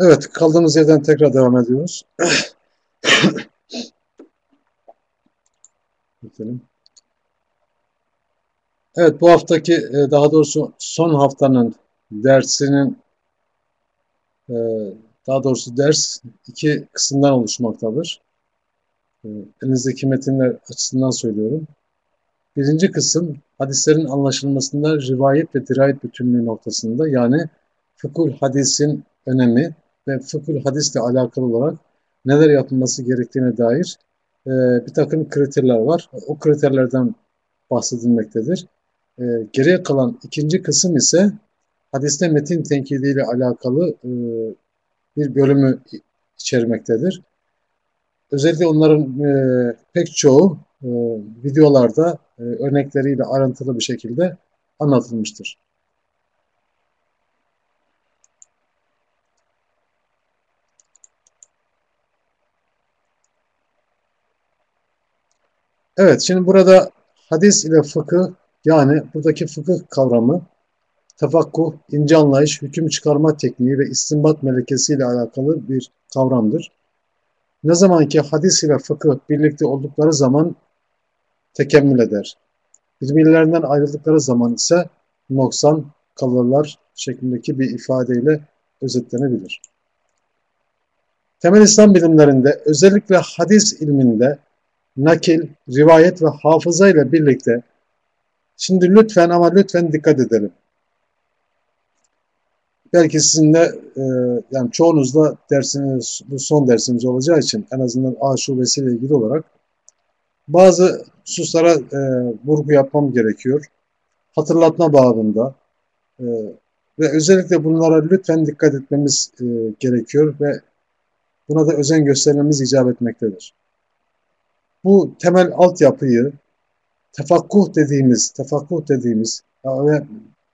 Evet, kaldığımız yerden tekrar devam ediyoruz. Evet, bu haftaki, e, daha doğrusu son haftanın dersinin, e, daha doğrusu ders iki kısımdan oluşmaktadır. E, elinizdeki metinler açısından söylüyorum. Birinci kısım, hadislerin anlaşılmasında rivayet ve dirayet bütünlüğü noktasında yani fıkıh hadisin önemi ve fıkıh hadisle alakalı olarak neler yapılması gerektiğine dair e, bir takım kriterler var. O kriterlerden bahsedilmektedir. E, geriye kalan ikinci kısım ise hadiste metin tenkidiyle alakalı e, bir bölümü içermektedir. Özellikle onların e, pek çoğu e, videolarda e, örnekleriyle ayrıntılı bir şekilde anlatılmıştır. Evet, şimdi burada hadis ile fıkıh yani buradaki fıkıh kavramı tefakkuh, ince anlayış, hüküm çıkarma tekniği ve istinbat melekesi ile alakalı bir kavramdır. Ne zaman ki hadis ile fıkıh birlikte oldukları zaman tekemmül eder. Birbirlerinden ayrıldıkları zaman ise noksan kalırlar şeklindeki bir ifadeyle özetlenebilir. Temel İslam bilimlerinde özellikle hadis ilminde nakil, rivayet ve hafıza ile birlikte şimdi lütfen ama lütfen dikkat edelim. Belki sizin de e, yani çoğunuzda dersiniz, bu son dersimiz olacağı için en azından A şubesiyle ilgili olarak bazı hususlara e, vurgu yapmam gerekiyor. Hatırlatma babında e, ve özellikle bunlara lütfen dikkat etmemiz e, gerekiyor ve buna da özen göstermemiz icap etmektedir bu temel altyapıyı tefakkuh dediğimiz, tefakkuh dediğimiz ve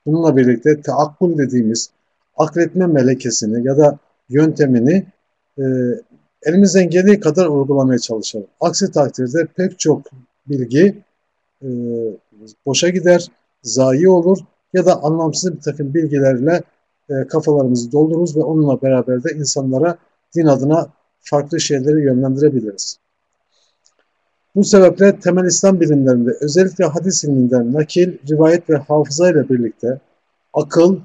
bununla birlikte teakkul dediğimiz akletme melekesini ya da yöntemini e, elimizden geldiği kadar uygulamaya çalışalım. Aksi takdirde pek çok bilgi e, boşa gider, zayi olur ya da anlamsız bir takım bilgilerle e, kafalarımızı doldururuz ve onunla beraber de insanlara din adına farklı şeyleri yönlendirebiliriz. Bu sebeple temel İslam bilimlerinde özellikle hadis ilminden nakil, rivayet ve hafıza ile birlikte akıl,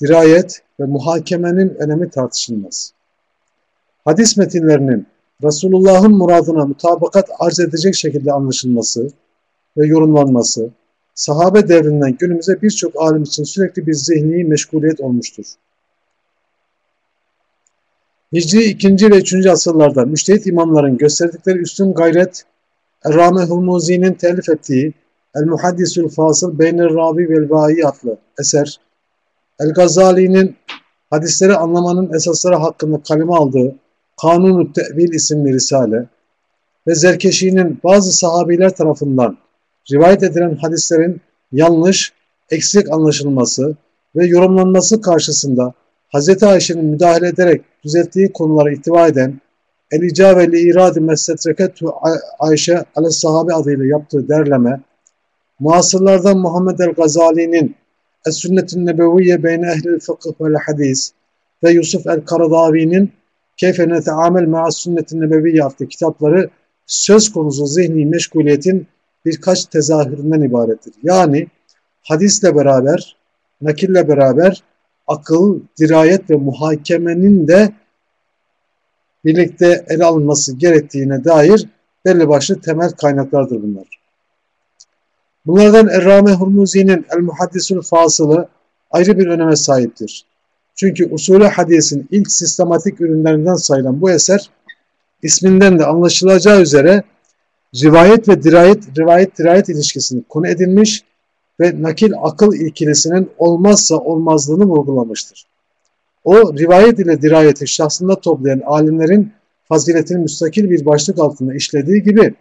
dirayet ve muhakemenin önemi tartışılmaz. Hadis metinlerinin Resulullah'ın muradına mutabakat arz edecek şekilde anlaşılması ve yorumlanması, sahabe devrinden günümüze birçok alim için sürekli bir zihni meşguliyet olmuştur. Hicri 2. ve 3. asırlarda müştehit imamların gösterdikleri üstün gayret, Errame Hulmuzi'nin telif ettiği El Muhaddisül Fasıl Beynir Rabi vel adlı eser, El Gazali'nin hadisleri anlamanın esasları hakkında kaleme aldığı Kanun-u Tevil isimli risale ve Zerkeşi'nin bazı sahabiler tarafından rivayet edilen hadislerin yanlış, eksik anlaşılması ve yorumlanması karşısında Hz. Ayşe'nin müdahale ederek düzelttiği konulara ihtiva eden El-İcabe li iradi Ayşe ale sahabe adıyla yaptığı derleme, muasırlardan Muhammed el-Gazali'nin Es-Sünnet-i Nebeviye beyne ehlil fıkıh vel hadis ve Yusuf el-Karadavi'nin Keyfe neteamel ma'as sünnet-i nebeviye adlı kitapları söz konusu zihni meşguliyetin birkaç tezahüründen ibarettir. Yani hadisle beraber, nakille beraber akıl, dirayet ve muhakemenin de birlikte ele alınması gerektiğine dair belli başlı temel kaynaklardır bunlar. Bunlardan Errame Hurmuzi'nin El Muhaddisül Fasılı ayrı bir öneme sahiptir. Çünkü usulü hadisin ilk sistematik ürünlerinden sayılan bu eser isminden de anlaşılacağı üzere rivayet ve dirayet, rivayet dirayet ilişkisini konu edilmiş ve nakil akıl ikilisinin olmazsa olmazlığını vurgulamıştır. O rivayet ile dirayeti şahsında toplayan alimlerin faziletini müstakil bir başlık altında işlediği gibi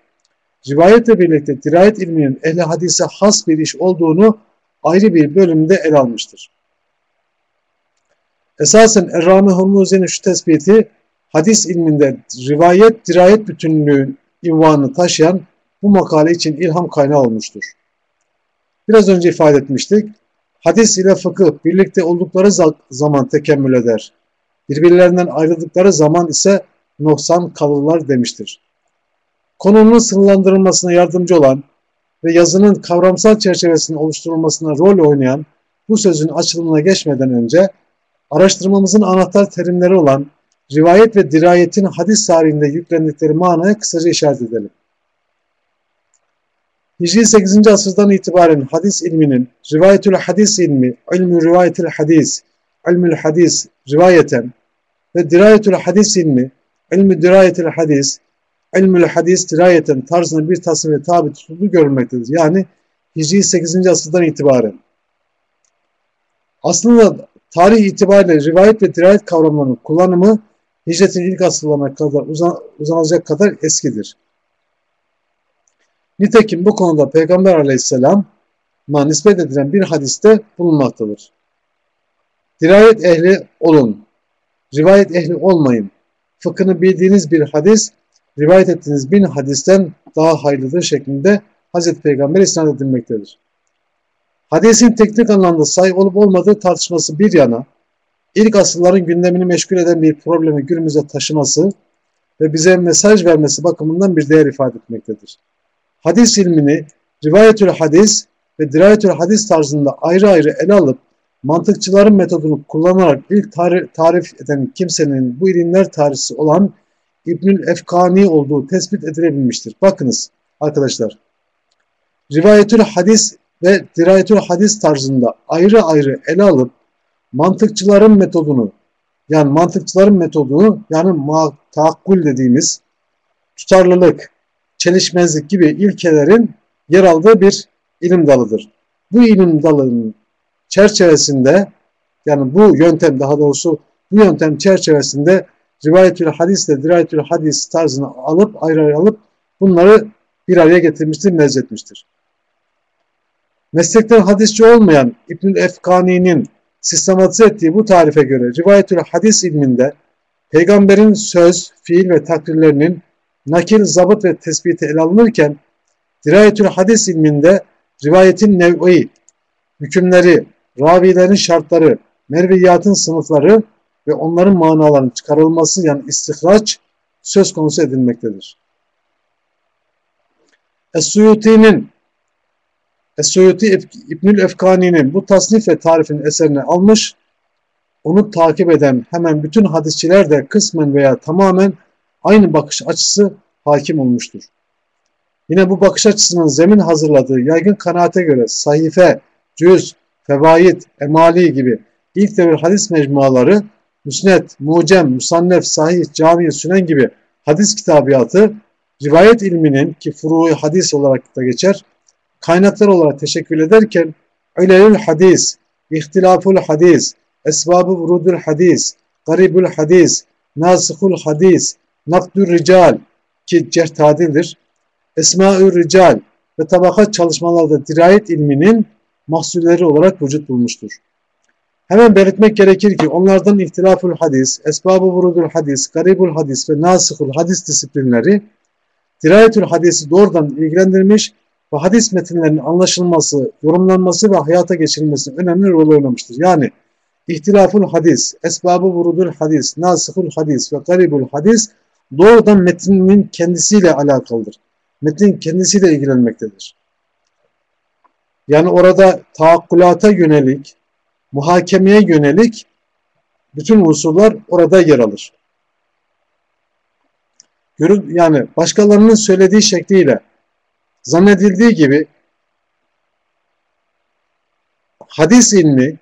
rivayetle birlikte dirayet ilminin ehli hadise has bir iş olduğunu ayrı bir bölümde ele almıştır. Esasen Errami Hurmuzi'nin şu tespiti hadis ilminde rivayet dirayet bütünlüğü ünvanını taşıyan bu makale için ilham kaynağı olmuştur. Biraz önce ifade etmiştik. hadis ile fıkıh birlikte oldukları zaman tekemmül eder. Birbirlerinden ayrıldıkları zaman ise noksan kalırlar demiştir. Konunun sınırlandırılmasına yardımcı olan ve yazının kavramsal çerçevesinin oluşturulmasına rol oynayan bu sözün açılımına geçmeden önce araştırmamızın anahtar terimleri olan rivayet ve dirayetin hadis tarihinde yüklendikleri manaya kısaca işaret edelim. Hicri 8. asırdan itibaren hadis ilminin rivayetül hadis ilmi, ilmü rivayetül hadis, ilmül hadis rivayeten ve dirayetül hadis ilmi, ilmü dirayetül hadis, ilmül hadis dirayeten tarzına bir tasnife tabi tutulduğu görülmektedir. Yani Hicri 8. asırdan itibaren. Aslında tarih itibariyle rivayet ve dirayet kavramlarının kullanımı hicretin ilk asırlarına kadar uzan, uzanacak kadar eskidir. Nitekim bu konuda Peygamber aleyhisselama nispet edilen bir hadiste bulunmaktadır. Dirayet ehli olun, rivayet ehli olmayın. Fıkhını bildiğiniz bir hadis, rivayet ettiğiniz bin hadisten daha hayırlıdır şeklinde Hazreti Peygamber isnat edilmektedir. Hadisin teknik anlamda sayı olup olmadığı tartışması bir yana, ilk asılların gündemini meşgul eden bir problemi günümüze taşıması ve bize mesaj vermesi bakımından bir değer ifade etmektedir. Hadis ilmini rivayetül hadis ve dirayetül hadis tarzında ayrı ayrı ele alıp mantıkçıların metodunu kullanarak ilk tarif eden kimsenin bu ilimler tarihi olan İbnül Efkani olduğu tespit edilebilmiştir. Bakınız arkadaşlar. Rivayetül hadis ve dirayetül hadis tarzında ayrı ayrı ele alıp mantıkçıların metodunu yani mantıkçıların metodunu yani tahakkul dediğimiz tutarlılık, çelişmezlik gibi ilkelerin yer aldığı bir ilim dalıdır. Bu ilim dalının çerçevesinde yani bu yöntem daha doğrusu bu yöntem çerçevesinde rivayetül hadis ile dirayetül hadis tarzını alıp ayrı ayrı alıp bunları bir araya getirmiştir, mezzetmiştir. Meslekten hadisçi olmayan İbnül Efkani'nin sistematize ettiği bu tarife göre rivayetül hadis ilminde peygamberin söz, fiil ve takdirlerinin nakil, zabıt ve tespiti ele alınırken dirayetül hadis ilminde rivayetin nev'i, hükümleri, ravilerin şartları, merviyatın sınıfları ve onların manalarının çıkarılması yani istihraç söz konusu edilmektedir. Es-Suyuti'nin Es-Suyuti İbnül Efkani'nin bu tasnif ve tarifin eserini almış, onu takip eden hemen bütün hadisçiler de kısmen veya tamamen aynı bakış açısı hakim olmuştur. Yine bu bakış açısının zemin hazırladığı yaygın kanaate göre sahife, cüz, fevaid, emali gibi ilk devir hadis mecmuaları, müsnet, mucem, musannef, sahih, cami, sünen gibi hadis kitabiyatı, rivayet ilminin ki furu hadis olarak da geçer, kaynaklar olarak teşekkür ederken ilelül hadis, ihtilaful hadis, esbabı vurudul hadis, garibul hadis, nasıhul hadis, nakdür rical ki cerh tadildir, esma-ül rical ve tabakat çalışmalarda dirayet ilminin mahsulleri olarak vücut bulmuştur. Hemen belirtmek gerekir ki onlardan ihtilaful hadis, esbabı vurudul hadis, garibul hadis ve nasıhul hadis disiplinleri dirayetül hadisi doğrudan ilgilendirmiş ve hadis metinlerinin anlaşılması, yorumlanması ve hayata geçirilmesi önemli rol oynamıştır. Yani ihtilaful hadis, esbabı vurudul hadis, nasıhul hadis ve garibul hadis doğrudan metnin kendisiyle alakalıdır. Metin kendisiyle ilgilenmektedir. Yani orada taakkulata yönelik, muhakemeye yönelik bütün unsurlar orada yer alır. Yani başkalarının söylediği şekliyle zannedildiği gibi hadis ilmi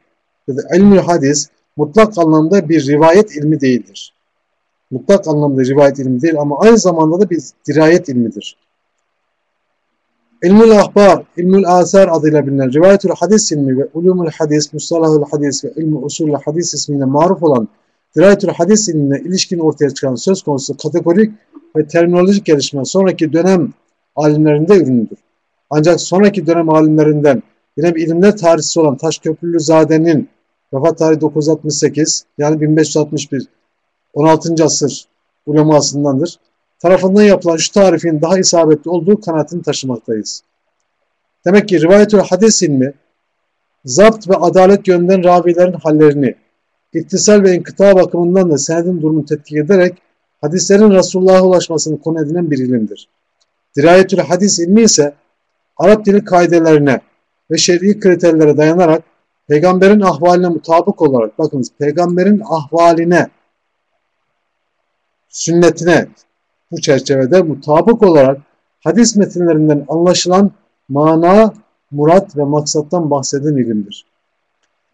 ya da ilmi hadis mutlak anlamda bir rivayet ilmi değildir. Mutlak anlamda rivayet ilmi değil ama aynı zamanda da bir dirayet ilmidir. İlmül ahbar, ilmül asar adıyla bilinen rivayetül hadis ilmi ve ulumul hadis, mustalahul hadis ve ilmi usulü hadis ismiyle maruf olan dirayetül hadis ilmine ilişkin ortaya çıkan söz konusu kategorik ve terminolojik gelişme sonraki dönem alimlerinde ürünüdür. Ancak sonraki dönem alimlerinden yine bir ilimler tarihçisi olan Taşköprülü Zade'nin vefat tarihi 968 yani 1561 16. asır ulemasındandır. Tarafından yapılan şu tarifin daha isabetli olduğu kanaatini taşımaktayız. Demek ki rivayetül hadis ilmi zapt ve adalet yönünden ravilerin hallerini, iktisal ve inkıta bakımından da senedin durumunu tetkik ederek hadislerin Resulullah'a ulaşmasını konu edinen bir ilimdir. Dirayetül hadis ilmi ise Arap dili kaidelerine ve şer'i kriterlere dayanarak peygamberin ahvaline mutabık olarak bakınız peygamberin ahvaline sünnetine bu çerçevede mutabık olarak hadis metinlerinden anlaşılan mana, murat ve maksattan bahseden ilimdir.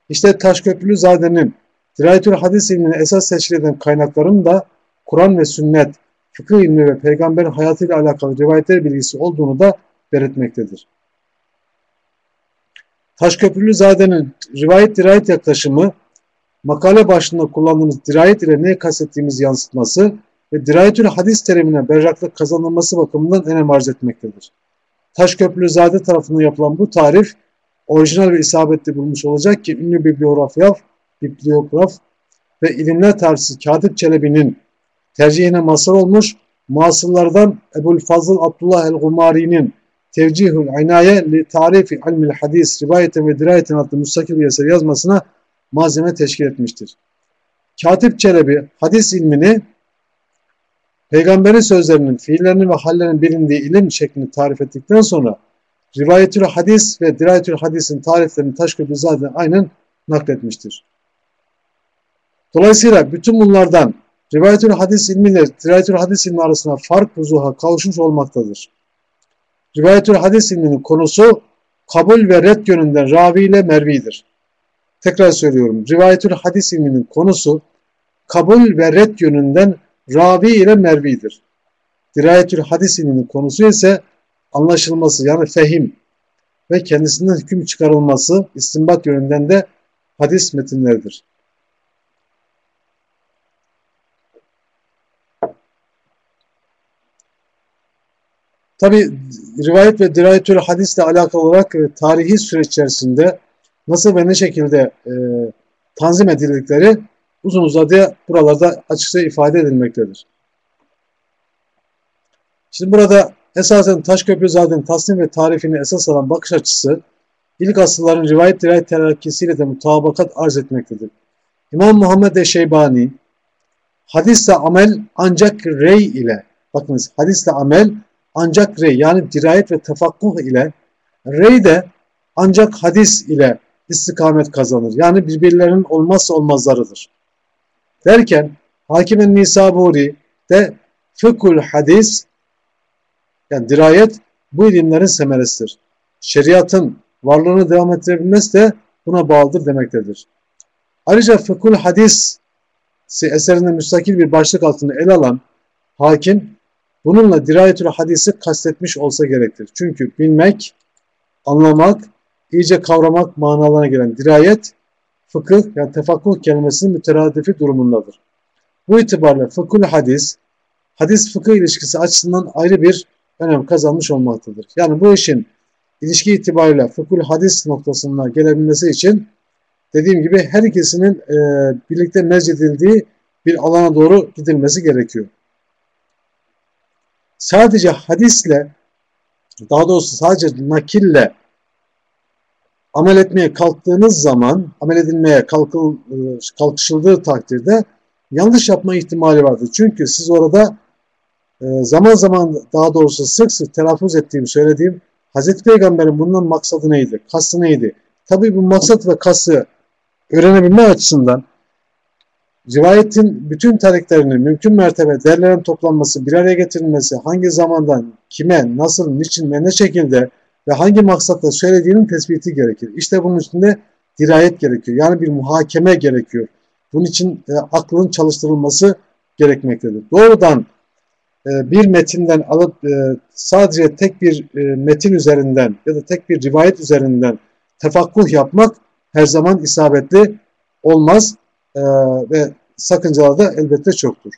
İşte Taşköprülü Zade'nin Dirayetül Hadis ilmini esas teşkil eden kaynakların da Kur'an ve sünnet, fıkıh ilmi ve peygamberin hayatıyla alakalı rivayetler bilgisi olduğunu da belirtmektedir. Taşköprülü Zade'nin rivayet dirayet yaklaşımı makale başlığında kullandığımız dirayet ile ne kastettiğimiz yansıtması ve dirayetül hadis terimine berraklık kazanılması bakımından önem arz etmektedir. Taşköprülüzade tarafından yapılan bu tarif orijinal ve isabetli bulmuş olacak ki ünlü bibliograf, bibliograf ve ilimler tarihçisi Katip Çelebi'nin tercihine mazhar olmuş muasırlardan Ebul Fazıl Abdullah el-Gumari'nin Tevcihül İnaye li tarifi ilmil hadis rivayeten ve dirayeten adlı müstakil bir eser yazmasına malzeme teşkil etmiştir. Katip Çelebi hadis ilmini peygamberin sözlerinin, fiillerinin ve hallerinin bilindiği ilim şeklini tarif ettikten sonra rivayetül hadis ve dirayetül hadisin tariflerini Taşköprü zaten aynen nakletmiştir. Dolayısıyla bütün bunlardan rivayetül hadis ilmi ile dirayetül hadis ilmi arasında fark vuzuha kavuşmuş olmaktadır. Rivayetül hadis ilminin konusu kabul ve red yönünden ravi ile mervidir. Tekrar söylüyorum. Rivayetül hadis ilminin konusu kabul ve red yönünden ravi ile mervidir. Dirayetül hadis ilminin konusu ise anlaşılması yani fehim ve kendisinden hüküm çıkarılması istinbat yönünden de hadis metinleridir. Tabi rivayet ve dirayetül hadisle alakalı olarak e, tarihi süreç içerisinde nasıl ve ne şekilde e, tanzim edildikleri uzun uzadıya buralarda açıkça ifade edilmektedir. Şimdi burada esasen Taşköprü zaten tasnim ve tarifini esas alan bakış açısı ilk asılların rivayet dirayet terakkisiyle de mutabakat arz etmektedir. İmam Muhammed Eşeybani hadisle amel ancak rey ile bakınız hadisle amel ancak rey yani dirayet ve tefakkuh ile rey de ancak hadis ile istikamet kazanır. Yani birbirlerinin olmazsa olmazlarıdır. Derken Hakim-i Nisaburi de fıkhul hadis yani dirayet bu ilimlerin semeresidir. Şeriatın varlığını devam ettirebilmesi de buna bağlıdır demektedir. Ayrıca fıkhul hadis eserinde müstakil bir başlık altında ele alan hakim bununla dirayetül hadisi kastetmiş olsa gerektir. Çünkü bilmek, anlamak, iyice kavramak manalarına gelen dirayet fıkıh yani tefakkuh kelimesinin müteradifi durumundadır. Bu itibarla fıkhul hadis, hadis fıkıh ilişkisi açısından ayrı bir önem kazanmış olmaktadır. Yani bu işin ilişki itibariyle fıkhul hadis noktasına gelebilmesi için dediğim gibi her ikisinin e, birlikte mezcedildiği bir alana doğru gidilmesi gerekiyor. Sadece hadisle daha doğrusu sadece nakille amel etmeye kalktığınız zaman, amel edilmeye kalkıl, e, kalkışıldığı takdirde yanlış yapma ihtimali vardır. Çünkü siz orada e, zaman zaman daha doğrusu sık sık telaffuz ettiğim, söylediğim Hazreti Peygamber'in bundan maksadı neydi, kastı neydi? Tabi bu maksat ve kası öğrenebilme açısından rivayetin bütün tarihlerinin mümkün mertebe derlerin toplanması, bir araya getirilmesi, hangi zamandan, kime, nasıl, niçin ve ne şekilde ve hangi maksatla söylediğinin tespiti gerekir. İşte bunun içinde dirayet gerekiyor. Yani bir muhakeme gerekiyor. Bunun için e, aklın çalıştırılması gerekmektedir. Doğrudan e, bir metinden alıp e, sadece tek bir e, metin üzerinden ya da tek bir rivayet üzerinden tefakkuh yapmak her zaman isabetli olmaz e, ve sakıncaları da elbette çoktur.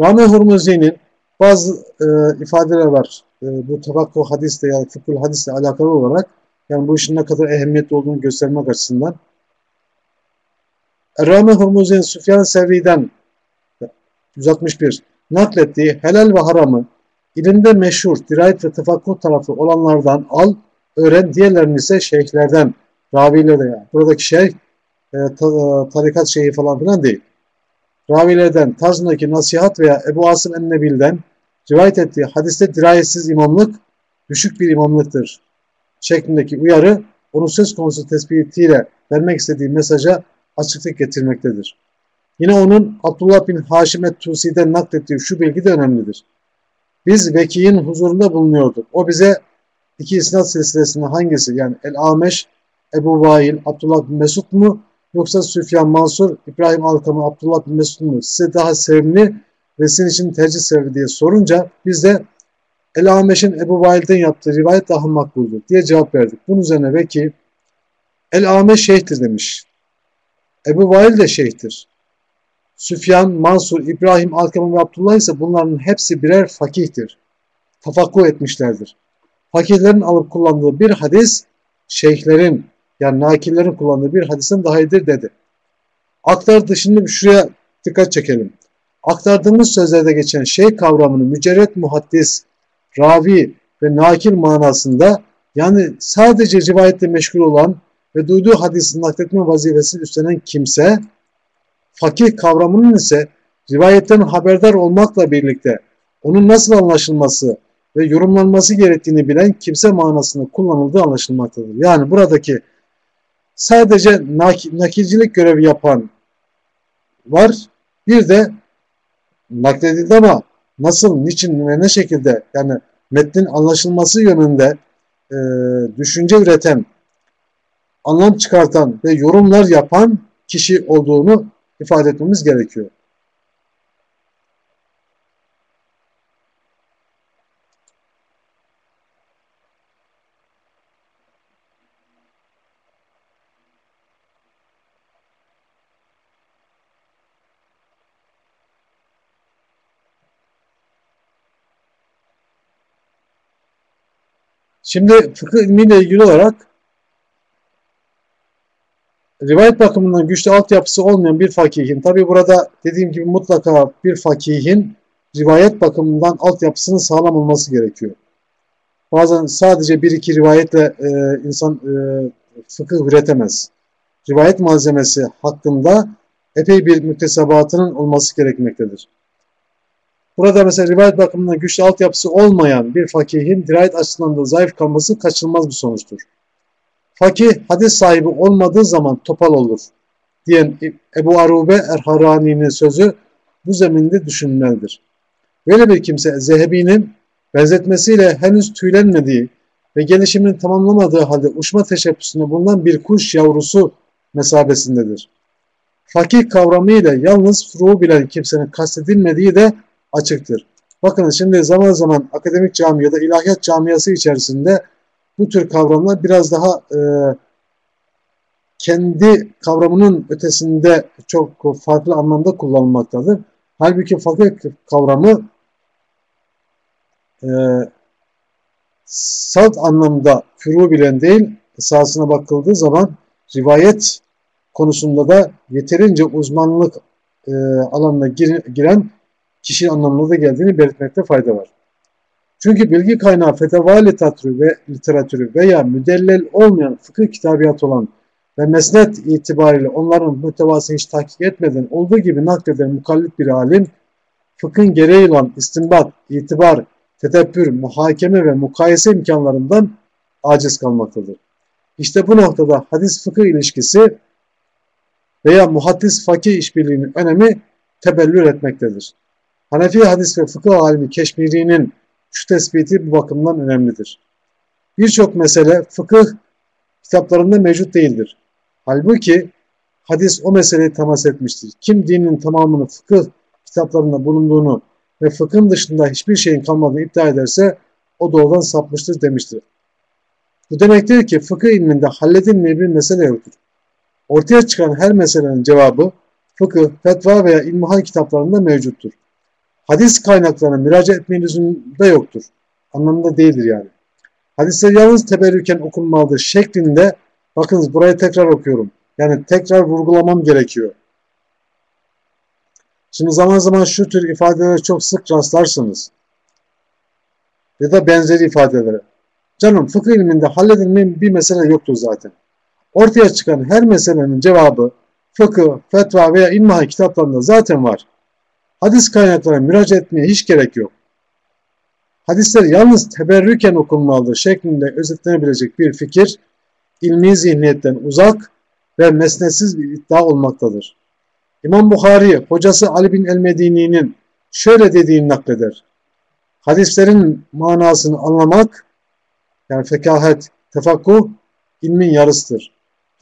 Rami Hurmuzi'nin bazı e, ifadeler var. E, bu tabakku hadisle yani fıkhul hadisle alakalı olarak Yani bu işin ne kadar ehemmiyetli olduğunu göstermek açısından. Rami Hurmuzi'nin Süfyan Sevri'den 161 naklettiği helal ve haramı ilimde meşhur, dirayet ve tefakkuh tarafı olanlardan al, öğren, diğerlerini ise şeyhlerden, ravilerden yani. Buradaki şeyh e, ta, e, tarikat şeyhi falan filan değil. Ravilerden, tarzındaki nasihat veya Ebu Asım Ennebil'den rivayet ettiği hadiste dirayetsiz imamlık düşük bir imamlıktır şeklindeki uyarı onun söz konusu tespitiyle vermek istediği mesaja açıklık getirmektedir. Yine onun Abdullah bin Haşim et-Tusi'den naklettiği şu bilgi de önemlidir. Biz Veki'nin huzurunda bulunuyorduk. O bize iki isnat silsilesinde hangisi yani El-Ameş, Ebu Vail, Abdullah bin Mesud mu yoksa Süfyan Mansur, İbrahim Alkamı, Abdullah bin Mesud mu size daha sevimli ve sizin için tercih sebebi diye sorunca biz de El-Ameş'in Ebu Vail'den yaptığı rivayet daha makbuldür diye cevap verdik. Bunun üzerine Veki El-Ameş şeyhtir demiş. Ebu Vail de şeyhtir. Süfyan, Mansur, İbrahim, Alkamı ve Abdullah ise bunların hepsi birer fakihtir. Tafakkuh etmişlerdir. Fakihlerin alıp kullandığı bir hadis, şeyhlerin yani nakillerin kullandığı bir hadisten daha iyidir dedi. Aktardı şimdi şuraya dikkat çekelim. Aktardığımız sözlerde geçen şey kavramını mücerret muhaddis, ravi ve nakil manasında yani sadece rivayette meşgul olan ve duyduğu hadisi nakletme vazifesini üstlenen kimse fakih kavramının ise rivayetten haberdar olmakla birlikte onun nasıl anlaşılması ve yorumlanması gerektiğini bilen kimse manasında kullanıldığı anlaşılmaktadır. Yani buradaki sadece nak nakilcilik görevi yapan var. Bir de nakledildi ama nasıl, niçin ve ne şekilde yani metnin anlaşılması yönünde e, düşünce üreten, anlam çıkartan ve yorumlar yapan kişi olduğunu ifade etmemiz gerekiyor. Şimdi fıkıh ilmiyle ilgili olarak rivayet bakımından güçlü altyapısı olmayan bir fakihin, tabi burada dediğim gibi mutlaka bir fakihin rivayet bakımından altyapısının sağlam olması gerekiyor. Bazen sadece bir iki rivayetle e, insan e, fıkıh üretemez. Rivayet malzemesi hakkında epey bir müktesebatının olması gerekmektedir. Burada mesela rivayet bakımından güçlü altyapısı olmayan bir fakihin dirayet açısından da zayıf kalması kaçınılmaz bir sonuçtur. Fakih hadis sahibi olmadığı zaman topal olur diyen Ebu Arube Erharani'nin sözü bu zeminde düşünülmelidir. Böyle bir kimse Zehebi'nin benzetmesiyle henüz tüylenmediği ve gelişimini tamamlamadığı halde uçma teşebbüsünde bulunan bir kuş yavrusu mesabesindedir. Fakih kavramıyla yalnız furu bilen kimsenin kastedilmediği de açıktır. Bakın şimdi zaman zaman akademik cami ya da ilahiyat camiası içerisinde bu tür kavramlar biraz daha e, kendi kavramının ötesinde çok farklı anlamda kullanılmaktadır. Halbuki fakir kavramı e, salt anlamda furu bilen değil, esasına bakıldığı zaman rivayet konusunda da yeterince uzmanlık e, alanına gir, giren kişi anlamına da geldiğini belirtmekte fayda var. Çünkü bilgi kaynağı feteva literatürü ve literatürü veya müdellel olmayan fıkıh kitabiyat olan ve mesnet itibariyle onların mütevasını hiç tahkik etmeden olduğu gibi nakleden mukallit bir alim, fıkhın gereği olan istinbat, itibar, tetebbür, muhakeme ve mukayese imkanlarından aciz kalmaktadır. İşte bu noktada hadis fıkıh ilişkisi veya muhaddis fakih işbirliğinin önemi tebellür etmektedir. Hanefi hadis ve fıkıh alimi Keşmiri'nin şu tespiti bu bakımdan önemlidir. Birçok mesele fıkıh kitaplarında mevcut değildir. Halbuki hadis o meseleyi temas etmiştir. Kim dinin tamamını fıkıh kitaplarında bulunduğunu ve fıkhın dışında hiçbir şeyin kalmadığını iddia ederse o doğrudan sapmıştır demiştir. Bu demektir ki fıkıh ilminde halledilmeyen bir mesele yoktur. Ortaya çıkan her meselenin cevabı fıkıh, fetva veya ilmihal kitaplarında mevcuttur hadis kaynaklarına müracaat etme lüzumda yoktur. Anlamında değildir yani. Hadisler yalnız teberrüken okunmalıdır şeklinde bakınız burayı tekrar okuyorum. Yani tekrar vurgulamam gerekiyor. Şimdi zaman zaman şu tür ifadelere çok sık rastlarsınız. Ya da benzeri ifadelere. Canım fıkıh ilminde halledilmeyen bir mesele yoktur zaten. Ortaya çıkan her meselenin cevabı fıkıh, fetva veya ilmihal kitaplarında zaten var. Hadis kaynaklarına müracaat etmeye hiç gerek yok. Hadisler yalnız teberrüken okunmalıdır şeklinde özetlenebilecek bir fikir, ilmi zihniyetten uzak ve mesnetsiz bir iddia olmaktadır. İmam Bukhari, hocası Ali bin el-Medini'nin şöyle dediğini nakleder. Hadislerin manasını anlamak, yani fekahet, tefakkuh, ilmin yarısıdır.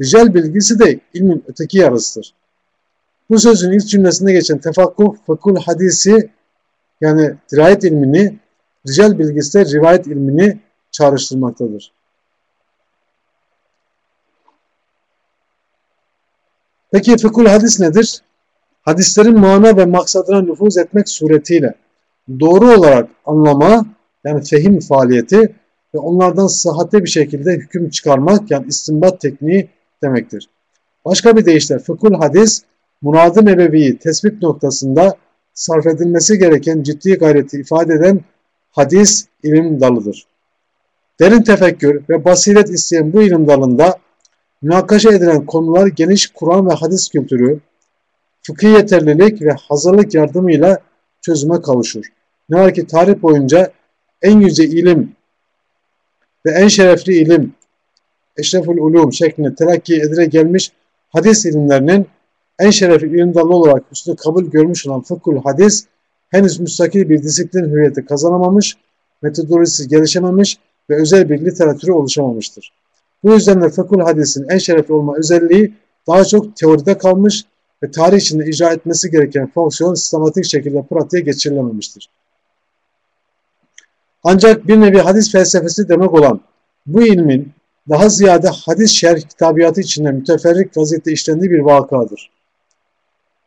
Rical bilgisi de ilmin öteki yarısıdır. Bu sözün ilk cümlesinde geçen tefakkuh, fakul hadisi yani dirayet ilmini, rical bilgisi de rivayet ilmini çağrıştırmaktadır. Peki fıkhul hadis nedir? Hadislerin mana ve maksadına nüfuz etmek suretiyle doğru olarak anlama yani fehim faaliyeti ve onlardan sıhhatli bir şekilde hüküm çıkarmak yani istinbat tekniği demektir. Başka bir deyişle fıkhul hadis muradı nebeviyi tespit noktasında sarf edilmesi gereken ciddi gayreti ifade eden hadis ilim dalıdır. Derin tefekkür ve basiret isteyen bu ilim dalında münakaşa edilen konular geniş Kur'an ve hadis kültürü, fıkhi yeterlilik ve hazırlık yardımıyla çözüme kavuşur. Ne var ki tarih boyunca en yüce ilim ve en şerefli ilim, eşreful ulum şeklinde telakki edile gelmiş hadis ilimlerinin en şerefli ilim dalı olarak üstü kabul görmüş olan fıkhul hadis, henüz müstakil bir disiplin hüviyeti kazanamamış, metodolojisi gelişememiş ve özel bir literatürü oluşamamıştır. Bu yüzden de fıkhul hadisin en şerefli olma özelliği daha çok teoride kalmış ve tarih içinde icra etmesi gereken fonksiyon sistematik şekilde pratiğe geçirilememiştir. Ancak bir nevi hadis felsefesi demek olan bu ilmin daha ziyade hadis şerh kitabiyatı içinde müteferrik vaziyette işlendiği bir vakadır.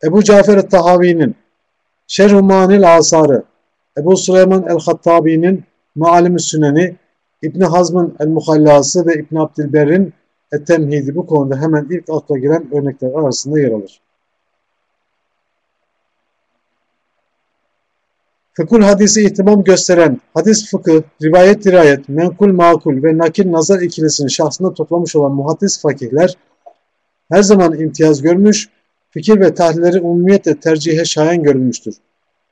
Ebu Cafer Tahavi'nin Şerh-ü Manil Asarı, Ebu Süleyman el-Hattabi'nin Maalim-i Süneni, İbni Hazm'ın El-Muhallası ve İbni Abdilber'in Et-Temhidi bu konuda hemen ilk akla giren örnekler arasında yer alır. Fıkul hadisi ihtimam gösteren hadis fıkıh, rivayet dirayet, menkul makul ve nakil nazar ikilisini şahsında toplamış olan muhaddis fakihler her zaman imtiyaz görmüş, fikir ve tahlilleri umumiyetle tercihe şayan görülmüştür.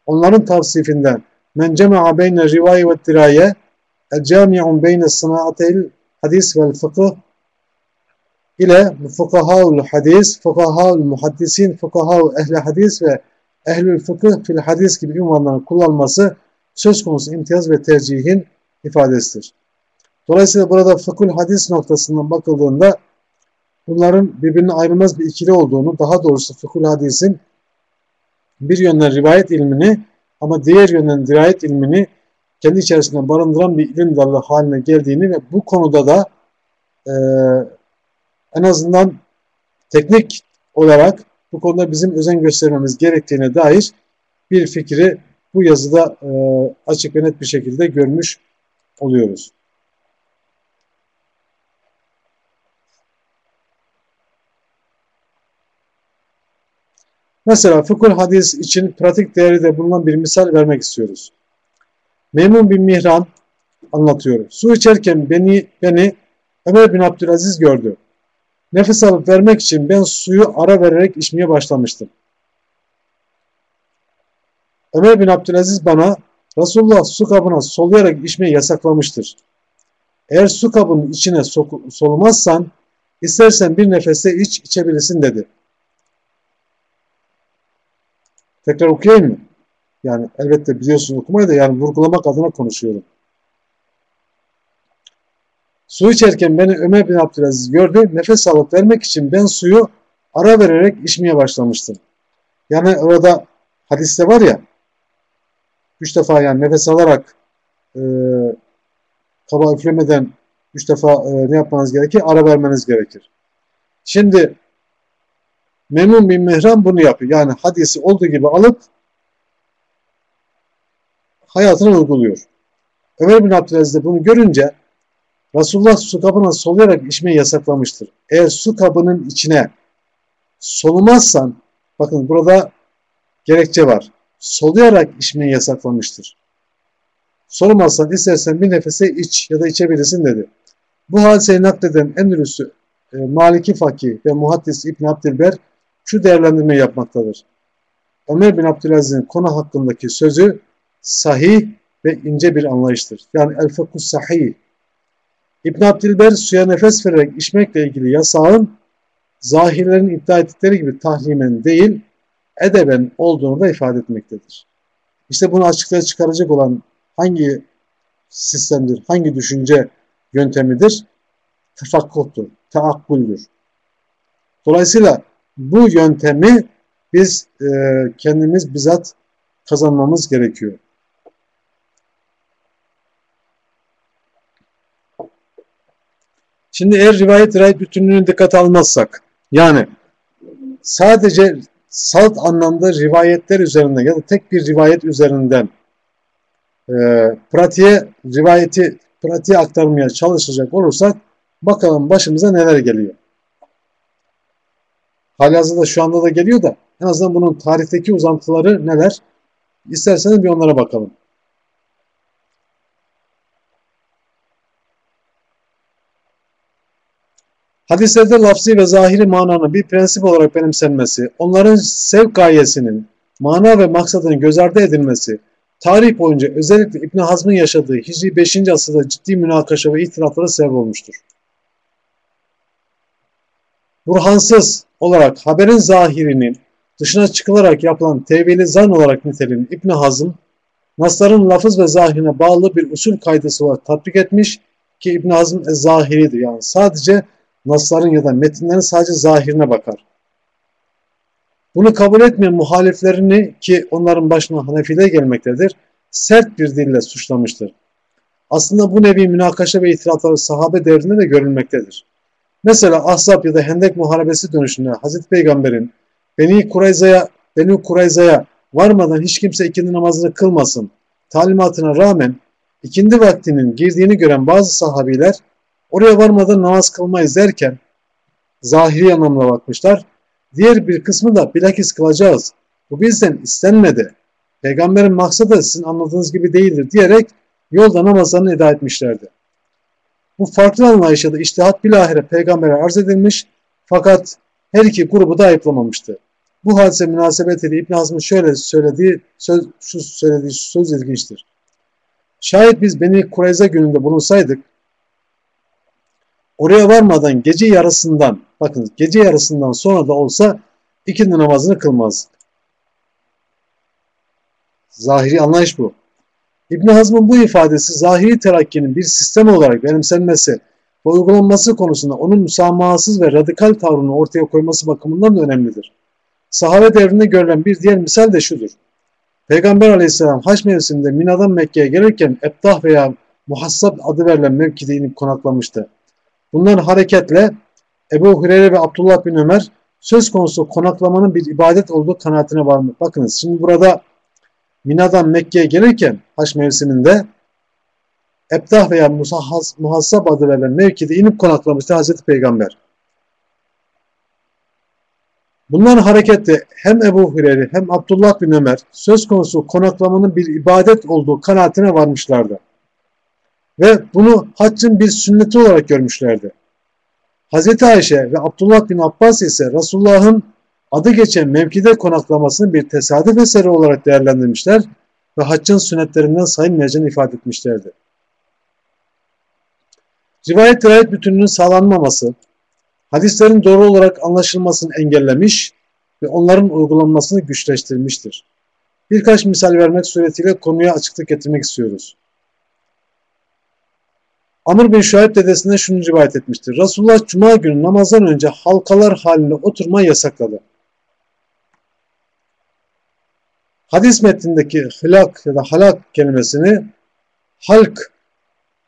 Onların tavsifinden men cema'a beyne rivayi ve diraye el cami'un beyne sınaatel hadis vel fıkıh ile fukahaul hadis, fukahaul muhaddisin, fukahaul ehli hadis ve ehlül fıkıh fil hadis gibi ünvanların kullanılması söz konusu imtiyaz ve tercihin ifadesidir. Dolayısıyla burada fıkıh hadis noktasından bakıldığında bunların birbirine ayrılmaz bir ikili olduğunu, daha doğrusu fıkıh hadisin bir yönden rivayet ilmini ama diğer yönden dirayet ilmini kendi içerisinde barındıran bir ilim dalı haline geldiğini ve bu konuda da e, en azından teknik olarak bu konuda bizim özen göstermemiz gerektiğine dair bir fikri bu yazıda e, açık ve net bir şekilde görmüş oluyoruz. Mesela fıkıh hadis için pratik değeri de bulunan bir misal vermek istiyoruz. Memnun bin Mihran anlatıyor. Su içerken beni, beni Ömer bin Abdülaziz gördü. Nefes alıp vermek için ben suyu ara vererek içmeye başlamıştım. Ömer bin Abdülaziz bana Resulullah su kabına soluyarak içmeyi yasaklamıştır. Eğer su kabının içine solumazsan istersen bir nefeste iç içebilirsin dedi. Tekrar okuyayım mı? Yani elbette biliyorsun okumayı da yani vurgulamak adına konuşuyorum. Su içerken beni Ömer bin Abdülaziz gördü. Nefes alıp vermek için ben suyu ara vererek içmeye başlamıştım. Yani orada hadiste var ya üç defa yani nefes alarak e, kaba üflemeden üç defa e, ne yapmanız gerekir? Ara vermeniz gerekir. Şimdi Memnun bin Mehran bunu yapıyor. Yani hadisi olduğu gibi alıp hayatına uyguluyor. Ömer bin Abdülaziz de bunu görünce Resulullah su kabına soluyarak içmeyi yasaklamıştır. Eğer su kabının içine solumazsan, bakın burada gerekçe var. Soluyarak içmeyi yasaklamıştır. Solumazsan istersen bir nefese iç ya da içebilirsin dedi. Bu hadiseyi nakleden Endülüs'ü e, Maliki Fakih ve Muhaddis İbn Abdilber şu değerlendirme yapmaktadır. Ömer bin Abdülaziz'in konu hakkındaki sözü sahih ve ince bir anlayıştır. Yani el fekus sahih. İbn Abdilber suya nefes vererek içmekle ilgili yasağın zahirlerin iddia ettikleri gibi tahrimen değil, edeben olduğunu da ifade etmektedir. İşte bunu açıklığa çıkaracak olan hangi sistemdir, hangi düşünce yöntemidir? Tefakkuhtur, teakkuldür. Dolayısıyla bu yöntemi biz e, kendimiz bizzat kazanmamız gerekiyor. Şimdi eğer rivayet dirayet bütünlüğünü dikkate almazsak, yani sadece salt anlamda rivayetler üzerinden ya da tek bir rivayet üzerinden e, pratiğe, rivayeti pratiğe aktarmaya çalışacak olursak bakalım başımıza neler geliyor. Halihazırda şu anda da geliyor da en azından bunun tarihteki uzantıları neler? İsterseniz bir onlara bakalım. Hadislerde lafzi ve zahiri mananın bir prensip olarak benimsenmesi, onların sevk gayesinin, mana ve maksadının göz ardı edilmesi, tarih boyunca özellikle İbn Hazm'ın yaşadığı Hicri 5. asırda ciddi münakaşa ve ihtilaflara sebep olmuştur. Burhansız olarak haberin zahirinin dışına çıkılarak yapılan tevili zan olarak niteliğin İbn Hazm, nasların lafız ve zahirine bağlı bir usul kaydısı olarak tatbik etmiş ki İbn Hazm e zahiridir. Yani sadece nasların ya da metinlerin sadece zahirine bakar. Bunu kabul etmeyen muhaliflerini ki onların başına Hanefiler gelmektedir, sert bir dille suçlamıştır. Aslında bu nevi münakaşa ve itirafları sahabe devrinde de görülmektedir. Mesela Ahzab ya da Hendek muharebesi dönüşünde Hazreti Peygamber'in Beni Kurayza'ya Beni Kurayza'ya varmadan hiç kimse ikindi namazını kılmasın talimatına rağmen ikindi vaktinin girdiğini gören bazı sahabiler oraya varmadan namaz kılmayız derken zahiri anlamına bakmışlar. Diğer bir kısmı da bilakis kılacağız. Bu bizden istenmedi. Peygamberin maksadı sizin anladığınız gibi değildir diyerek yolda namazlarını eda etmişlerdi. Bu farklı anlayış ya da iştihat bilahare peygambere arz edilmiş fakat her iki grubu da ayıplamamıştı. Bu hadise münasebetiyle İbn Hazm'ın şöyle söylediği söz, şu söylediği söz ilginçtir. Şayet biz Beni Kureyza gününde bulunsaydık oraya varmadan gece yarısından bakın gece yarısından sonra da olsa ikindi namazını kılmazdık. Zahiri anlayış bu. İbn Hazm'ın bu ifadesi zahiri terakkinin bir sistem olarak benimsenmesi ve uygulanması konusunda onun müsamahasız ve radikal tavrını ortaya koyması bakımından da önemlidir. Sahabe devrinde görülen bir diğer misal de şudur. Peygamber aleyhisselam haç mevsiminde Mina'dan Mekke'ye gelirken Ebtah veya Muhassab adı verilen mevkide inip konaklamıştı. Bundan hareketle Ebu Hureyre ve Abdullah bin Ömer söz konusu konaklamanın bir ibadet olduğu kanaatine varmış. Bakınız şimdi burada Mina'dan Mekke'ye gelirken haç mevsiminde Ebtah veya Muhassab adı verilen mevkide inip konaklamıştı Hazreti Peygamber. Bundan hareketle hem Ebu Hureyre hem Abdullah bin Ömer söz konusu konaklamanın bir ibadet olduğu kanaatine varmışlardı. Ve bunu haccın bir sünneti olarak görmüşlerdi. Hazreti Ayşe ve Abdullah bin Abbas ise Resulullah'ın adı geçen mevkide konaklamasını bir tesadüf eseri olarak değerlendirmişler ve haccın sünnetlerinden sayılmayacağını ifade etmişlerdi. Rivayet dirayet bütününün sağlanmaması, hadislerin doğru olarak anlaşılmasını engellemiş ve onların uygulanmasını güçleştirmiştir. Birkaç misal vermek suretiyle konuya açıklık getirmek istiyoruz. Amr bin Şuayb dedesine şunu rivayet etmiştir. Resulullah Cuma günü namazdan önce halkalar halinde oturma yasakladı. Hadis metnindeki hılak ya da halak kelimesini halk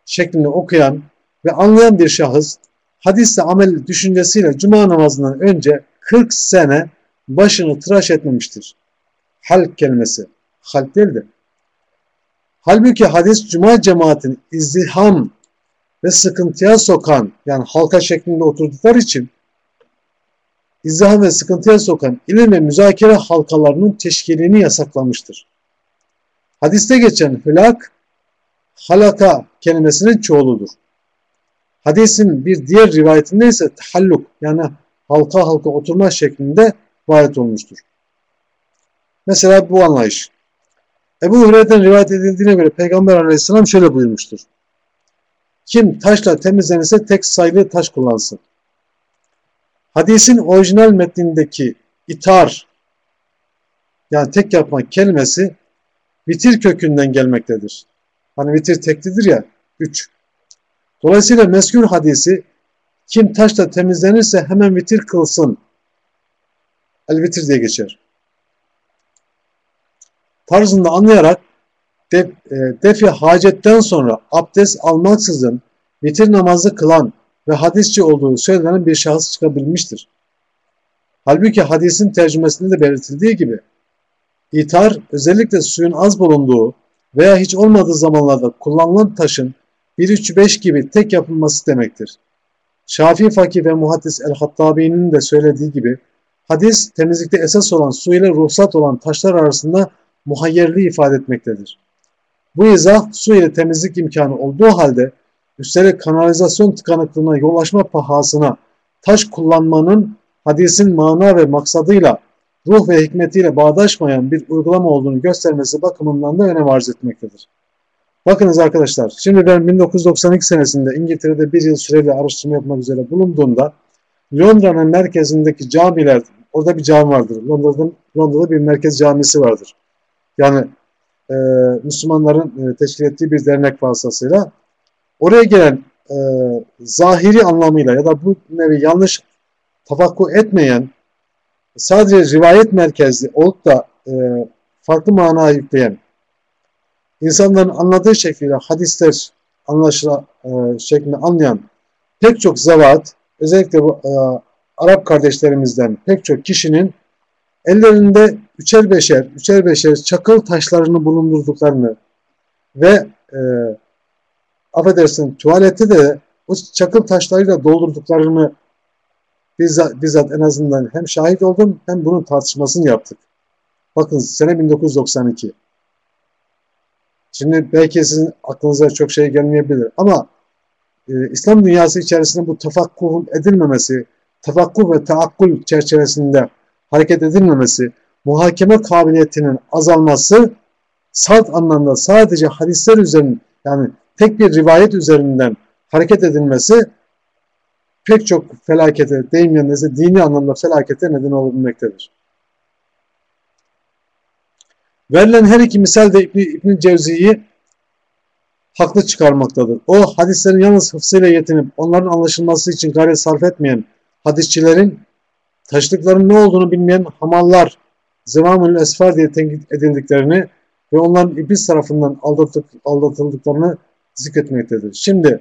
şeklinde okuyan ve anlayan bir şahıs hadiste amel düşüncesiyle cuma namazından önce 40 sene başını tıraş etmemiştir. Halk kelimesi. Halk değildir. Halbuki hadis cuma cemaatin izdiham ve sıkıntıya sokan yani halka şeklinde oturdukları için izdiham ve sıkıntıya sokan ilim ve müzakere halkalarının teşkilini yasaklamıştır. Hadiste geçen hülak, halaka kelimesinin çoğuludur. Hadisin bir diğer rivayetinde ise tahalluk yani halka halka oturma şeklinde rivayet olmuştur. Mesela bu anlayış. Ebu Hureyre'den rivayet edildiğine göre Peygamber aleyhisselam şöyle buyurmuştur. Kim taşla temizlenirse tek sayılı taş kullansın. Hadisin orijinal metnindeki itar yani tek yapmak kelimesi vitir kökünden gelmektedir. Hani vitir teklidir ya, üç. Dolayısıyla meskun hadisi kim taşla temizlenirse hemen vitir kılsın. El vitir diye geçer. Tarzında anlayarak def, e, defi hacetten sonra abdest almaksızın vitir namazı kılan ve hadisçi olduğu söylenen bir şahıs çıkabilmiştir. Halbuki hadisin tercümesinde de belirtildiği gibi İtar özellikle suyun az bulunduğu veya hiç olmadığı zamanlarda kullanılan taşın 1-3-5 gibi tek yapılması demektir. Şafii Fakih ve Muhaddis el-Hattabi'nin de söylediği gibi hadis temizlikte esas olan su ile ruhsat olan taşlar arasında muhayyerliği ifade etmektedir. Bu izah su ile temizlik imkanı olduğu halde üstelik kanalizasyon tıkanıklığına yol açma pahasına taş kullanmanın hadisin mana ve maksadıyla ruh ve hikmetiyle bağdaşmayan bir uygulama olduğunu göstermesi bakımından da önem arz etmektedir. Bakınız arkadaşlar, şimdi ben 1992 senesinde İngiltere'de bir yıl süreli araştırma yapmak üzere bulunduğumda Londra'nın merkezindeki camiler, orada bir cami vardır. Londra'da, Londra'da bir merkez camisi vardır. Yani e, Müslümanların e, teşkil ettiği bir dernek vasıtasıyla oraya gelen e, zahiri anlamıyla ya da bu nevi yanlış tafakku etmeyen sadece rivayet merkezli olup da e, farklı mana yükleyen insanların anladığı şekilde hadisler anlaşıla e, şeklinde anlayan pek çok zavat özellikle bu e, Arap kardeşlerimizden pek çok kişinin ellerinde üçer beşer, üçer beşer çakıl taşlarını bulundurduklarını ve e, affedersin tuvalette de o çakıl taşlarıyla doldurduklarını bizzat, bizzat en azından hem şahit oldum hem bunun tartışmasını yaptık. Bakın sene 1992. Şimdi belki sizin aklınıza çok şey gelmeyebilir ama e, İslam dünyası içerisinde bu tafakkuhun edilmemesi, tafakkuh ve taakkul çerçevesinde hareket edilmemesi, muhakeme kabiliyetinin azalması salt anlamda sadece hadisler üzerinden yani tek bir rivayet üzerinden hareket edilmesi pek çok felakete, deyim yanınızda dini anlamda felakete neden olabilmektedir. Verilen her iki misal de İbn-i İbn Cevzi'yi haklı çıkarmaktadır. O hadislerin yalnız hıfzıyla yetinip onların anlaşılması için gayret sarf etmeyen hadisçilerin taşlıkların ne olduğunu bilmeyen hamallar zevamül esfar diye tenkit edildiklerini ve onların iblis tarafından aldatıldık, aldatıldıklarını zikretmektedir. Şimdi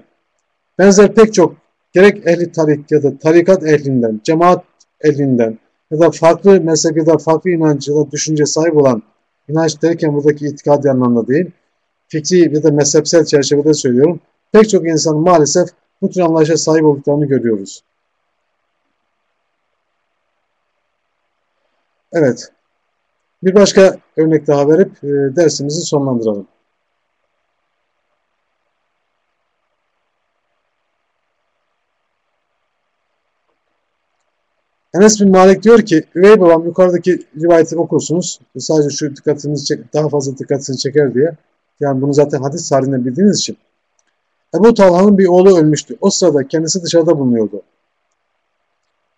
benzer pek çok gerek ehli tarik ya da tarikat ehlinden, cemaat ehlinden ya da farklı mezhep ya da farklı inanç ya da düşünce sahip olan inanç derken buradaki itikadi anlamda değil, fikri ya da mezhepsel çerçevede söylüyorum. Pek çok insan maalesef bu tür anlayışa sahip olduklarını görüyoruz. Evet. Bir başka örnek daha verip e, dersimizi sonlandıralım. Enes bin Malik diyor ki üvey babam yukarıdaki rivayeti okursunuz. Sadece şu dikkatinizi çek, daha fazla dikkatinizi çeker diye. Yani bunu zaten hadis tarihinde bildiğiniz için. Ebu Talha'nın bir oğlu ölmüştü. O sırada kendisi dışarıda bulunuyordu.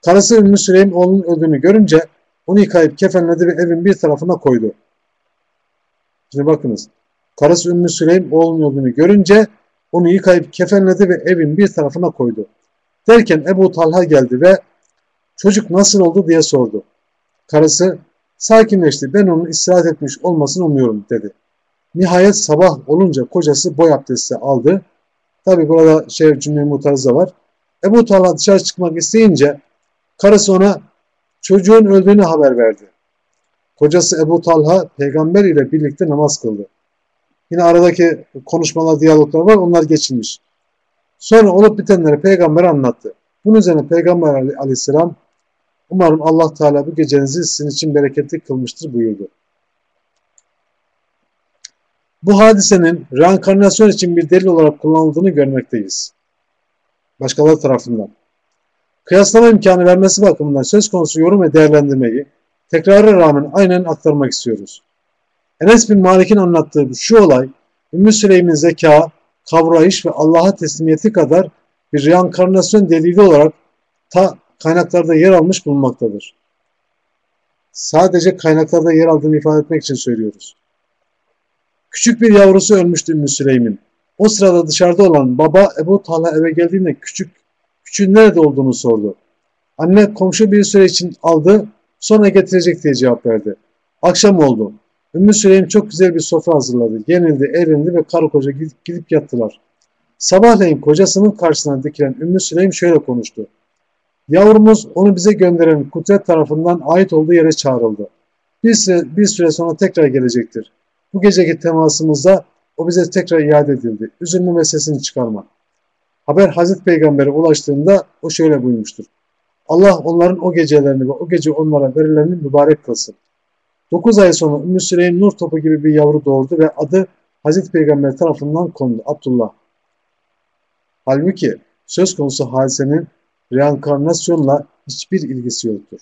Karısı Ümmü Süleym oğlunun öldüğünü görünce onu yıkayıp kefenledi ve evin bir tarafına koydu. Şimdi bakınız. Karısı Ümmü Süleym oğlunun öldüğünü görünce onu yıkayıp kefenledi ve evin bir tarafına koydu. Derken Ebu Talha geldi ve Çocuk nasıl oldu diye sordu. Karısı sakinleşti ben onun istirahat etmiş olmasını umuyorum dedi. Nihayet sabah olunca kocası boy abdesti aldı. Tabi burada şey cümle mutarıza var. Ebu Talha dışarı çıkmak isteyince karısı ona çocuğun öldüğünü haber verdi. Kocası Ebu Talha peygamber ile birlikte namaz kıldı. Yine aradaki konuşmalar, diyaloglar var. Onlar geçilmiş. Sonra olup bitenleri peygamber anlattı. Bunun üzerine peygamber aleyhisselam umarım Allah Teala bu gecenizi sizin için bereketli kılmıştır buyurdu. Bu hadisenin reenkarnasyon için bir delil olarak kullanıldığını görmekteyiz. Başkaları tarafından. Kıyaslama imkanı vermesi bakımından söz konusu yorum ve değerlendirmeyi tekrara rağmen aynen aktarmak istiyoruz. Enes bin Malik'in anlattığı şu olay Ümmü Süleym'in zeka, kavrayış ve Allah'a teslimiyeti kadar bir reenkarnasyon delili olarak ta kaynaklarda yer almış bulunmaktadır. Sadece kaynaklarda yer aldığını ifade etmek için söylüyoruz. Küçük bir yavrusu ölmüştü Ümmü Süleym'in. O sırada dışarıda olan baba Ebu Talha eve geldiğinde küçük küçüğün nerede olduğunu sordu. Anne komşu bir süre için aldı sonra getirecek diye cevap verdi. Akşam oldu. Ümmü Süleym çok güzel bir sofra hazırladı. Yenildi, erindi ve karı koca gidip, gidip yattılar. Sabahleyin kocasının karşısına dikilen Ümmü Süleym şöyle konuştu. Yavrumuz onu bize gönderen Kudret tarafından ait olduğu yere çağrıldı. Bir süre, bir süre sonra tekrar gelecektir. Bu geceki temasımızda o bize tekrar iade edildi. Üzülme ve sesini çıkarma. Haber Hazreti Peygamber'e ulaştığında o şöyle buyurmuştur. Allah onların o gecelerini ve o gece onlara verilerini mübarek kılsın. 9 ay sonra Ümmü Süleym nur topu gibi bir yavru doğurdu ve adı Hazreti Peygamber tarafından kondu Abdullah. Halbuki söz konusu hadisenin reenkarnasyonla hiçbir ilgisi yoktur.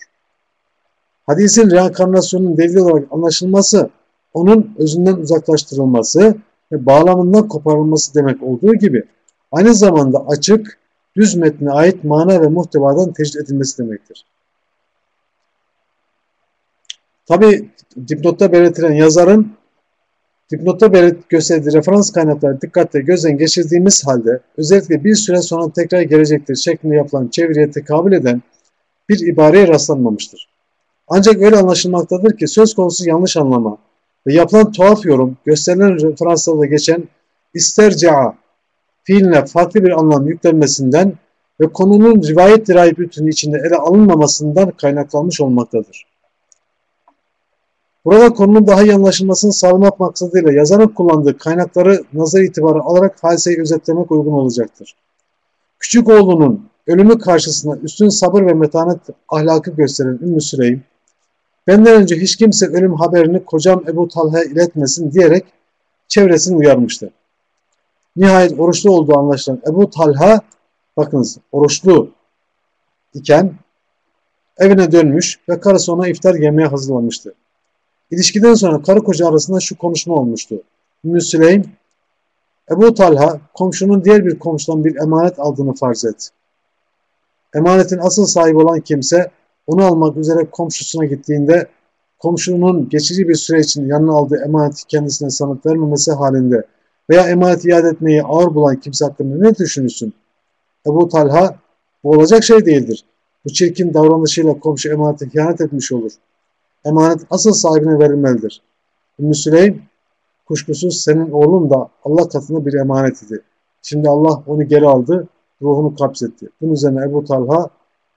Hadisin reenkarnasyonun delil olarak anlaşılması, onun özünden uzaklaştırılması ve bağlamından koparılması demek olduğu gibi aynı zamanda açık, düz metne ait mana ve muhtevadan tecrit edilmesi demektir. Tabi dipnotta belirtilen yazarın dipnotta gösterdiği referans kaynakları dikkatle gözden geçirdiğimiz halde özellikle bir süre sonra tekrar gelecektir şeklinde yapılan çeviriye tekabül eden bir ibareye rastlanmamıştır. Ancak öyle anlaşılmaktadır ki söz konusu yanlış anlama ve yapılan tuhaf yorum gösterilen referanslarda geçen isterca'a fiiline farklı bir anlam yüklenmesinden ve konunun rivayet dirayet bütünü içinde ele alınmamasından kaynaklanmış olmaktadır. Burada konunun daha iyi anlaşılmasını sağlamak maksadıyla yazarın kullandığı kaynakları nazar itibarı alarak hadiseyi özetlemek uygun olacaktır. Küçük oğlunun ölümü karşısında üstün sabır ve metanet ahlakı gösteren Ümmü Süleym, benden önce hiç kimse ölüm haberini kocam Ebu Talha'ya iletmesin diyerek çevresini uyarmıştı. Nihayet oruçlu olduğu anlaşılan Ebu Talha, bakınız oruçlu iken evine dönmüş ve karısı ona iftar yemeğe hazırlamıştı. İlişkiden sonra karı koca arasında şu konuşma olmuştu. Ümmü Süleym, Ebu Talha komşunun diğer bir komşudan bir emanet aldığını farz et. Emanetin asıl sahibi olan kimse onu almak üzere komşusuna gittiğinde komşunun geçici bir süre için yanına aldığı emaneti kendisine sanıp vermemesi halinde veya emanet iade etmeyi ağır bulan kimse hakkında ne düşünürsün? Ebu Talha bu olacak şey değildir. Bu çirkin davranışıyla komşu emanete ihanet etmiş olur. Emanet asıl sahibine verilmelidir. Ümmü Süleym, kuşkusuz senin oğlun da Allah katında bir emanet idi. Şimdi Allah onu geri aldı, ruhunu kapsetti. Bunun üzerine Ebu Talha,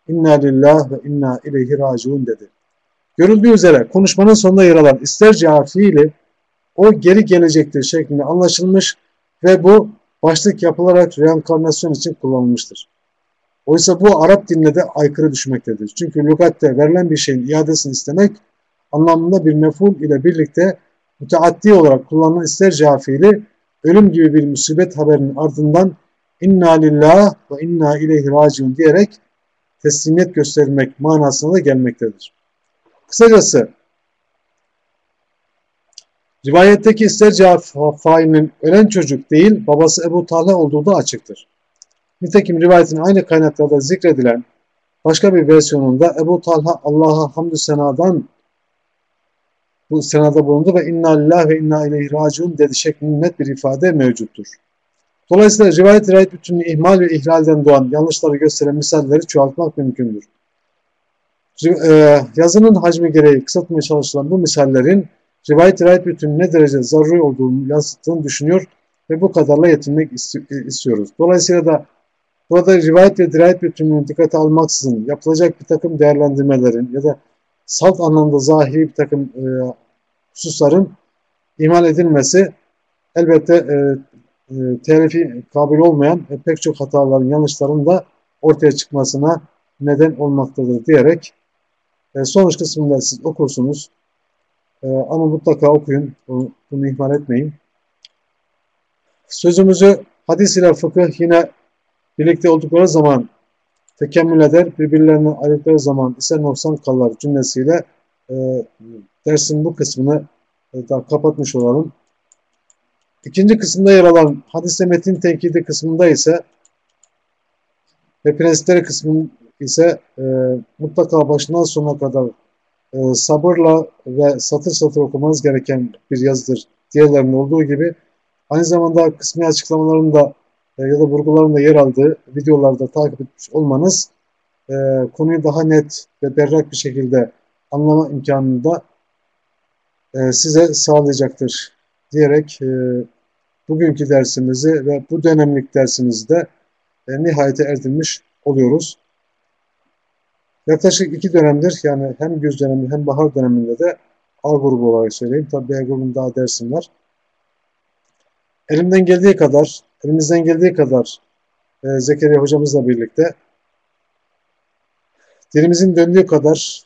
İnna lillah ve inna ileyhi raciun dedi. Görüldüğü üzere konuşmanın sonunda yer alan isterca fiili o geri gelecektir şeklinde anlaşılmış ve bu başlık yapılarak reenkarnasyon için kullanılmıştır. Oysa bu Arap diline de aykırı düşmektedir. Çünkü lügatte verilen bir şeyin iadesini istemek anlamında bir mefhul ile birlikte müteaddi olarak kullanılan ister fiili ölüm gibi bir musibet haberinin ardından inna lillah ve inna ileyhi raciun diyerek teslimiyet göstermek manasına da gelmektedir. Kısacası rivayetteki isterca failinin ölen çocuk değil babası Ebu Talha olduğu da açıktır. Nitekim rivayetin aynı kaynaklarda zikredilen başka bir versiyonunda Ebu Talha Allah'a hamdü senadan bu senada bulundu ve inna lillahi ve inna ileyhi raciun dedi şeklinde net bir ifade mevcuttur. Dolayısıyla rivayet rivayet bütünlüğü ihmal ve ihlalden doğan yanlışları gösteren misalleri çoğaltmak mümkündür. E, yazının hacmi gereği kısaltmaya çalışılan bu misallerin rivayet rivayet bütünlüğü ne derece zaruri olduğunu yansıttığını düşünüyor ve bu kadarla yetinmek e, istiyoruz. Dolayısıyla da burada rivayet ve dirayet bütünlüğünü dikkate almaksızın yapılacak bir takım değerlendirmelerin ya da salt anlamda zahiri bir takım e, hususların ihmal edilmesi elbette e, e, telifi kabil olmayan e, pek çok hataların, yanlışların da ortaya çıkmasına neden olmaktadır diyerek e, sonuç kısmında siz okursunuz. E, ama mutlaka okuyun. Bunu, bunu ihmal etmeyin. Sözümüzü hadis ile fıkıh yine birlikte oldukları zaman tekemmül eder, birbirlerine ayrıldıkları zaman ise noksan kalır cümlesiyle e, dersin bu kısmını e, kapatmış olalım. İkinci kısımda yer alan hadiste metin tenkidi kısmında ise ve prensipleri kısmı ise e, mutlaka başından sonuna kadar e, sabırla ve satır satır okumanız gereken bir yazıdır. Diğerlerinin olduğu gibi aynı zamanda kısmi açıklamalarında e, ya da vurgularında yer aldığı videolarda takip etmiş olmanız e, konuyu daha net ve berrak bir şekilde anlama imkanını da size sağlayacaktır diyerek e, bugünkü dersimizi ve bu dönemlik dersimizi de e, nihayete erdirmiş oluyoruz. Yaklaşık iki dönemdir yani hem güz dönemi hem bahar döneminde de A grubu olarak söyleyeyim. Tabi B grubunda daha dersim var. Elimden geldiği kadar, elimizden geldiği kadar e, Zekeriya hocamızla birlikte dilimizin döndüğü kadar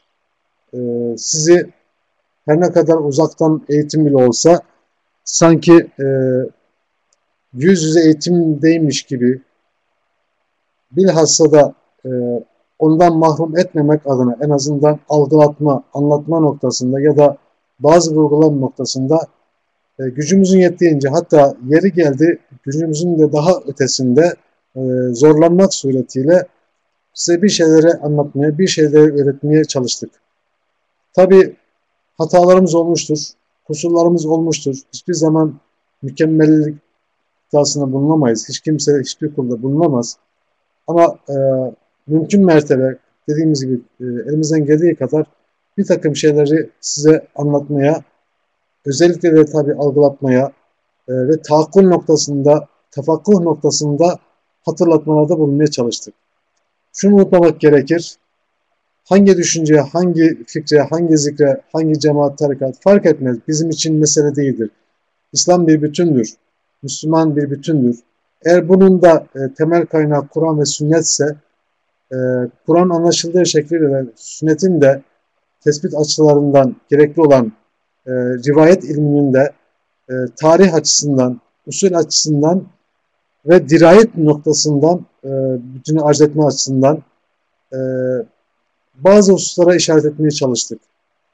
e, sizi her ne kadar uzaktan eğitim bile olsa sanki e, yüz yüze eğitimdeymiş gibi bilhassa da e, ondan mahrum etmemek adına en azından algılatma, anlatma noktasında ya da bazı vurgulam noktasında e, gücümüzün yettiğince hatta yeri geldi gücümüzün de daha ötesinde e, zorlanmak suretiyle size bir şeyleri anlatmaya, bir şeyleri öğretmeye çalıştık. Tabi hatalarımız olmuştur, kusurlarımız olmuştur. Hiçbir zaman mükemmellik iddiasında bulunamayız. Hiç kimse hiçbir kulda bulunamaz. Ama e, mümkün mertebe dediğimiz gibi e, elimizden geldiği kadar bir takım şeyleri size anlatmaya, özellikle de tabi algılatmaya e, ve tahakkul noktasında, tefakkuh noktasında hatırlatmalarda bulunmaya çalıştık. Şunu unutmamak gerekir. Hangi düşünceye, hangi fikre, hangi zikre, hangi cemaat, tarikat fark etmez. Bizim için mesele değildir. İslam bir bütündür. Müslüman bir bütündür. Eğer bunun da e, temel kaynağı Kur'an ve sünnetse, e, Kur'an anlaşıldığı şekliyle ve sünnetin de tespit açılarından gerekli olan e, rivayet ilminin de e, tarih açısından, usul açısından ve dirayet noktasından e, bütünü arz etme açısından e, bazı hususlara işaret etmeye çalıştık.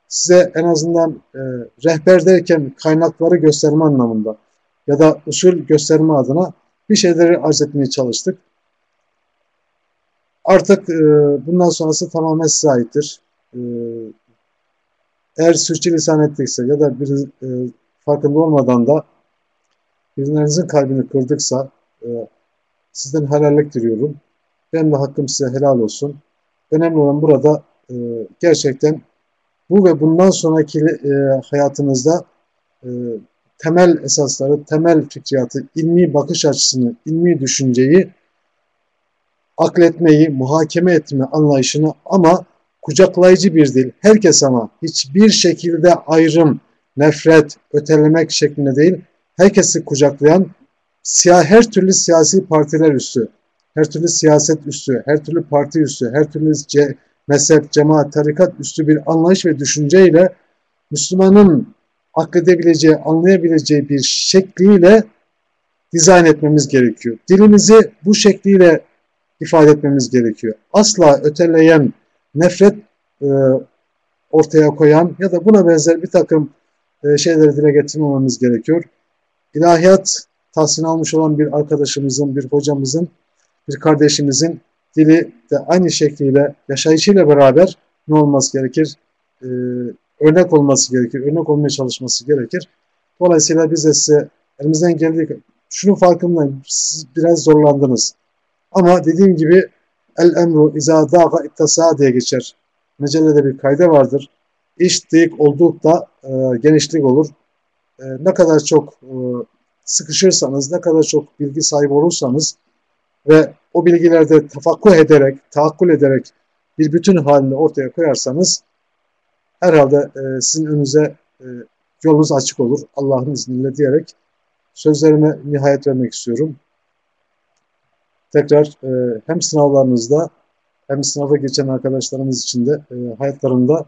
Size en azından e, rehber derken kaynakları gösterme anlamında ya da usul gösterme adına bir şeyleri arz etmeye çalıştık. Artık e, bundan sonrası tamamen size aittir. E, eğer sürçülisan ettiyse ya da bir e, farkında olmadan da birilerinizin kalbini kırdıksa e, sizden helallik diliyorum. Benim de hakkım size helal olsun. Önemli olan burada e, gerçekten bu ve bundan sonraki e, hayatınızda e, temel esasları, temel fikriyatı, ilmi bakış açısını, ilmi düşünceyi akletmeyi, muhakeme etme anlayışını ama kucaklayıcı bir dil. Herkes ama hiçbir şekilde ayrım, nefret, ötelemek şeklinde değil, herkesi kucaklayan her türlü siyasi partiler üstü, her türlü siyaset üstü, her türlü parti üstü, her türlü ce, mezhep, cemaat, tarikat üstü bir anlayış ve düşünceyle Müslümanın akledebileceği, anlayabileceği bir şekliyle dizayn etmemiz gerekiyor. Dilimizi bu şekliyle ifade etmemiz gerekiyor. Asla öteleyen, nefret e, ortaya koyan ya da buna benzer bir takım e, şeyleri dile getirmememiz gerekiyor. İlahiyat tahsin almış olan bir arkadaşımızın, bir hocamızın, bir kardeşimizin dili de aynı şekliyle, yaşayışıyla beraber ne olması gerekir? Ee, örnek olması gerekir, örnek olmaya çalışması gerekir. Dolayısıyla biz de size elimizden geldiği şunun farkındayım, siz biraz zorlandınız. Ama dediğim gibi el emru izâ dâga ittasa diye geçer. Mecellede bir kayda vardır. İş dik oldukta e, genişlik olur. E, ne kadar çok e, sıkışırsanız, ne kadar çok bilgi sahibi olursanız ve o bilgilerde tafakkuh ederek, tahakkul ederek bir bütün halini ortaya koyarsanız herhalde e, sizin önünüze e, yolunuz açık olur Allah'ın izniyle diyerek sözlerime nihayet vermek istiyorum. Tekrar e, hem sınavlarınızda hem sınava geçen arkadaşlarımız için de e, hayatlarında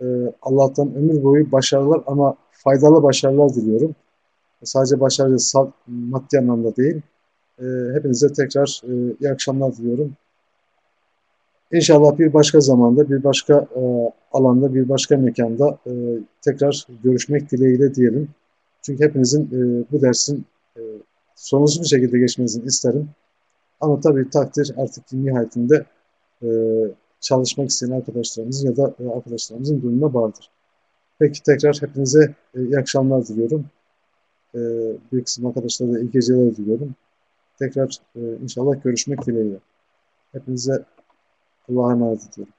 e, Allah'tan ömür boyu başarılar ama faydalı başarılar diliyorum. Sadece başarı maddi anlamda değil. E, hepinize tekrar e, iyi akşamlar diliyorum. İnşallah bir başka zamanda, bir başka e, alanda, bir başka mekanda e, tekrar görüşmek dileğiyle diyelim. Çünkü hepinizin e, bu dersin e, sorunsuz bir şekilde geçmesini isterim. Ama tabii takdir artık nihayetinde e, çalışmak isteyen arkadaşlarımızın ya da e, arkadaşlarımızın durumuna bağlıdır. Peki tekrar hepinize e, iyi akşamlar diliyorum. E, bir kısım arkadaşlara da iyi geceler diliyorum. Tekrar e, inşallah görüşmek dileğiyle. Hepinize Allah'a emanet ediyorum.